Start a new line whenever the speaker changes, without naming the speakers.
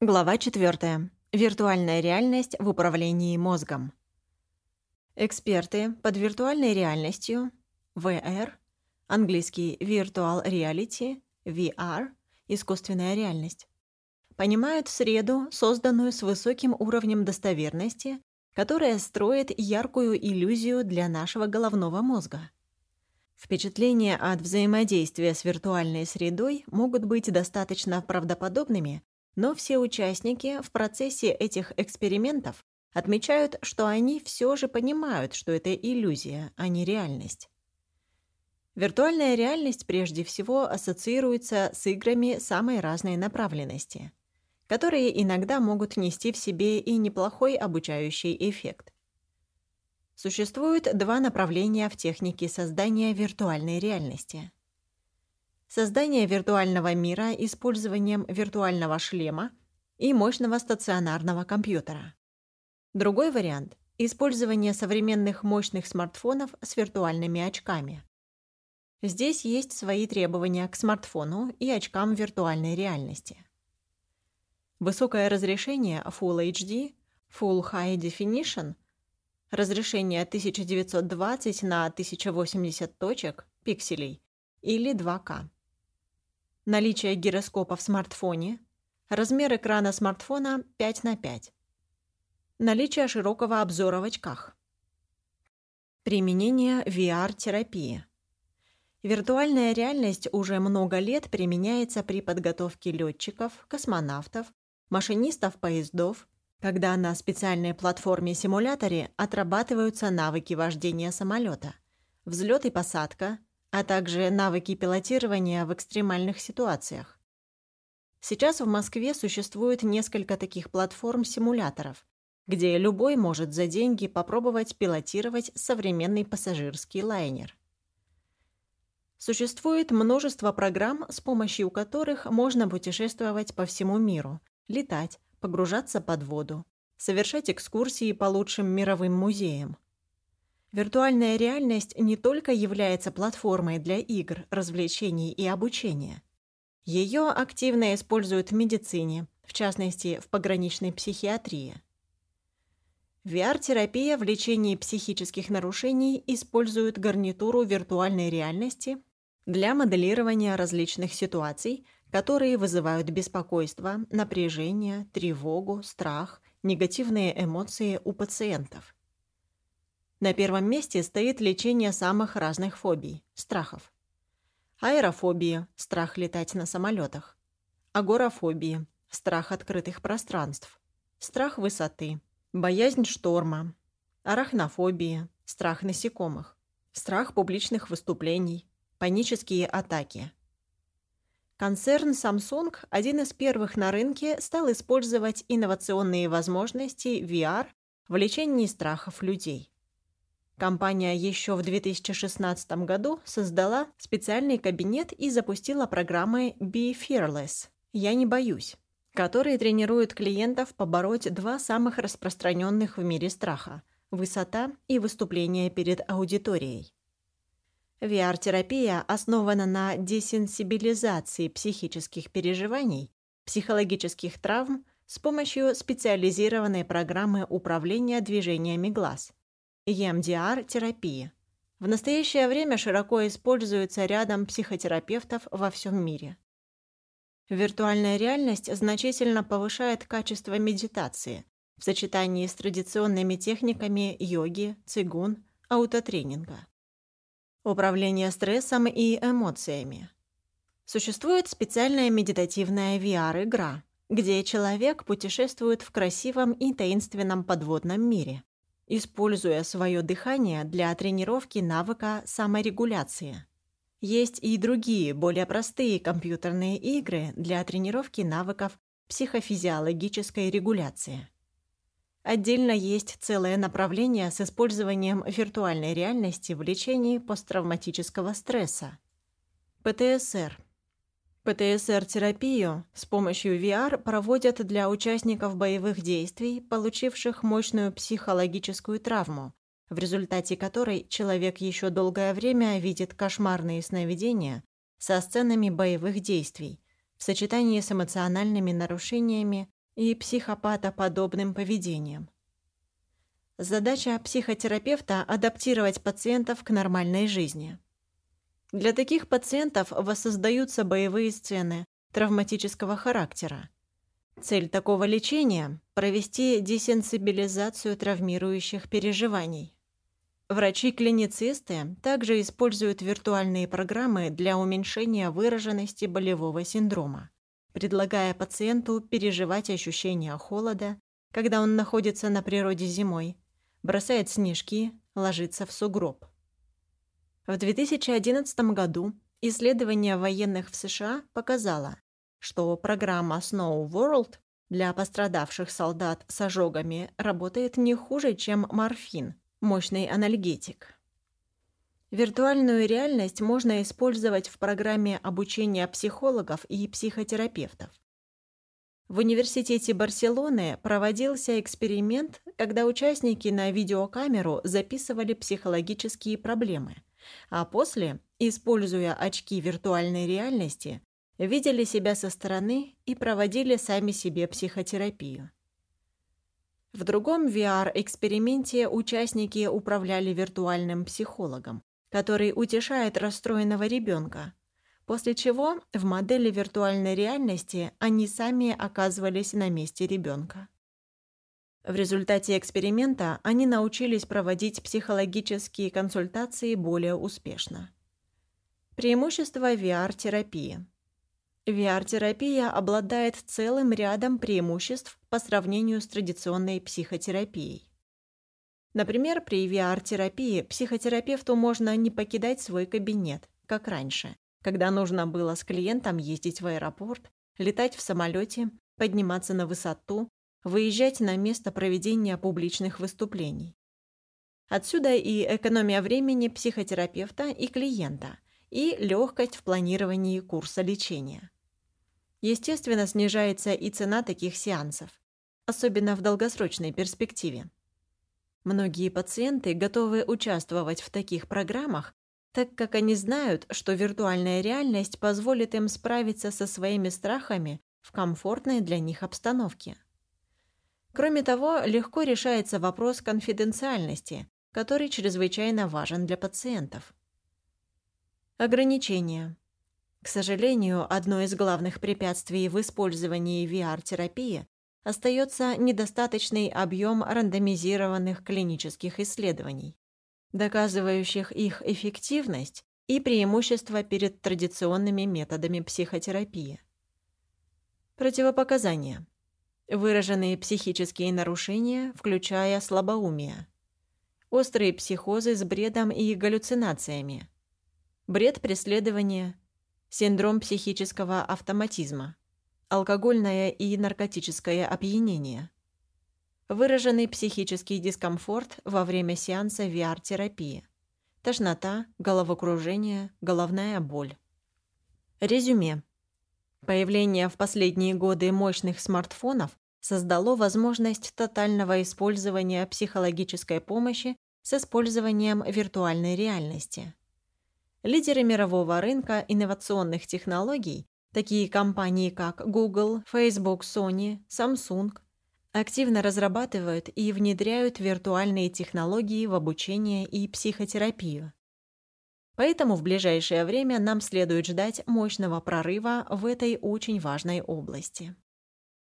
Глава 4. Виртуальная реальность в управлении мозгом. Эксперты под виртуальной реальностью VR, английский Virtual Reality, VR, искусственная реальность, понимают среду, созданную с высоким уровнем достоверности, которая строит яркую иллюзию для нашего головного мозга. Впечатления от взаимодействия с виртуальной средой могут быть достаточно правдоподобными, но все участники в процессе этих экспериментов отмечают, что они все же понимают, что это иллюзия, а не реальность. Виртуальная реальность прежде всего ассоциируется с играми самой разной направленности, которые иногда могут нести в себе и неплохой обучающий эффект. Существует два направления в технике создания виртуальной реальности – создание виртуального мира использованием виртуального шлема и мощного стационарного компьютера. Другой вариант – использование современных мощных смартфонов с виртуальными очками. Здесь есть свои требования к смартфону и очкам виртуальной реальности. Высокое разрешение Full HD, Full High Definition, разрешение 1920 на 1080 точек, пикселей, или 2К наличие гироскопа в смартфоне, размер экрана смартфона 5 на 5, наличие широкого обзора в очках, применение VR-терапии. Виртуальная реальность уже много лет применяется при подготовке летчиков, космонавтов, машинистов поездов, когда на специальной платформе-симуляторе отрабатываются навыки вождения самолета, взлет и посадка, а также навыки пилотирования в экстремальных ситуациях. Сейчас в Москве существует несколько таких платформ-симуляторов, где любой может за деньги попробовать пилотировать современный пассажирский лайнер. Существует множество программ, с помощью которых можно путешествовать по всему миру, летать, погружаться под воду, совершать экскурсии по лучшим мировым музеям. Виртуальная реальность не только является платформой для игр, развлечений и обучения. Ее активно используют в медицине, в частности, в пограничной психиатрии. VR-терапия в лечении психических нарушений использует гарнитуру виртуальной реальности для моделирования различных ситуаций, которые вызывают беспокойство, напряжение, тревогу, страх, негативные эмоции у пациентов – на первом месте стоит лечение самых разных фобий, страхов. Аэрофобия – страх летать на самолетах. Агорафобия – страх открытых пространств. Страх высоты. Боязнь шторма. Арахнофобия – страх насекомых. Страх публичных выступлений. Панические атаки. Концерн Samsung, один из первых на рынке, стал использовать инновационные возможности VR в лечении страхов людей. Компания еще в 2016 году создала специальный кабинет и запустила программы Be Fearless – «Я не боюсь», которые тренируют клиентов побороть два самых распространенных в мире страха – высота и выступление перед аудиторией. VR-терапия основана на десенсибилизации психических переживаний, психологических травм с помощью специализированной программы управления движениями глаз – EMDR-терапии. В настоящее время широко используется рядом психотерапевтов во всем мире. Виртуальная реальность значительно повышает качество медитации в сочетании с традиционными техниками йоги, цигун, аутотренинга. Управление стрессом и эмоциями. Существует специальная медитативная VR-игра, где человек путешествует в красивом и таинственном подводном мире используя свое дыхание для тренировки навыка саморегуляции. Есть и другие, более простые компьютерные игры для тренировки навыков психофизиологической регуляции. Отдельно есть целое направление с использованием виртуальной реальности в лечении посттравматического стресса. ПТСР – ПТСР-терапию с помощью VR проводят для участников боевых действий, получивших мощную психологическую травму, в результате которой человек еще долгое время видит кошмарные сновидения со сценами боевых действий в сочетании с эмоциональными нарушениями и психопатоподобным поведением. Задача психотерапевта – адаптировать пациентов к нормальной жизни. Для таких пациентов воссоздаются боевые сцены травматического характера. Цель такого лечения – провести десенсибилизацию травмирующих переживаний. Врачи-клиницисты также используют виртуальные программы для уменьшения выраженности болевого синдрома, предлагая пациенту переживать ощущение холода, когда он находится на природе зимой, бросает снежки, ложится в сугроб. В 2011 году исследование военных в США показало, что программа Snow World для пострадавших солдат с ожогами работает не хуже, чем морфин – мощный анальгетик. Виртуальную реальность можно использовать в программе обучения психологов и психотерапевтов. В университете Барселоны проводился эксперимент, когда участники на видеокамеру записывали психологические проблемы, а после, используя очки виртуальной реальности, видели себя со стороны и проводили сами себе психотерапию. В другом VR-эксперименте участники управляли виртуальным психологом, который утешает расстроенного ребенка, после чего в модели виртуальной реальности они сами оказывались на месте ребенка. В результате эксперимента они научились проводить психологические консультации более успешно. Преимущество VR-терапии – VR-терапия обладает целым рядом преимуществ по сравнению с традиционной психотерапией. Например, при VR-терапии психотерапевту можно не покидать свой кабинет, как раньше, когда нужно было с клиентом ездить в аэропорт, летать в самолете, подниматься на высоту, выезжать на место проведения публичных выступлений. Отсюда и экономия времени психотерапевта и клиента, и легкость в планировании курса лечения. Естественно, снижается и цена таких сеансов, особенно в долгосрочной перспективе. Многие пациенты готовы участвовать в таких программах, так как они знают, что виртуальная реальность позволит им справиться со своими страхами в комфортной для них обстановке. Кроме того, легко решается вопрос конфиденциальности, который чрезвычайно важен для пациентов. Ограничения. К сожалению, одно из главных препятствий в использовании VR-терапии остается недостаточный объем рандомизированных клинических исследований, доказывающих их эффективность и преимущество перед традиционными методами психотерапии. Противопоказания. Выраженные психические нарушения, включая слабоумие. Острые психозы с бредом и галлюцинациями. Бред преследования, синдром психического автоматизма, алкогольное и наркотическое опьянение, выраженный психический дискомфорт во время сеанса VR-терапии, тошнота, головокружение, головная боль. Резюме. Появление в последние годы мощных смартфонов создало возможность тотального использования психологической помощи с использованием виртуальной реальности. Лидеры мирового рынка инновационных технологий, такие компании как Google, Facebook, Sony, Samsung, активно разрабатывают и внедряют виртуальные технологии в обучение и психотерапию. Поэтому в ближайшее время нам следует ждать мощного прорыва в этой очень важной области.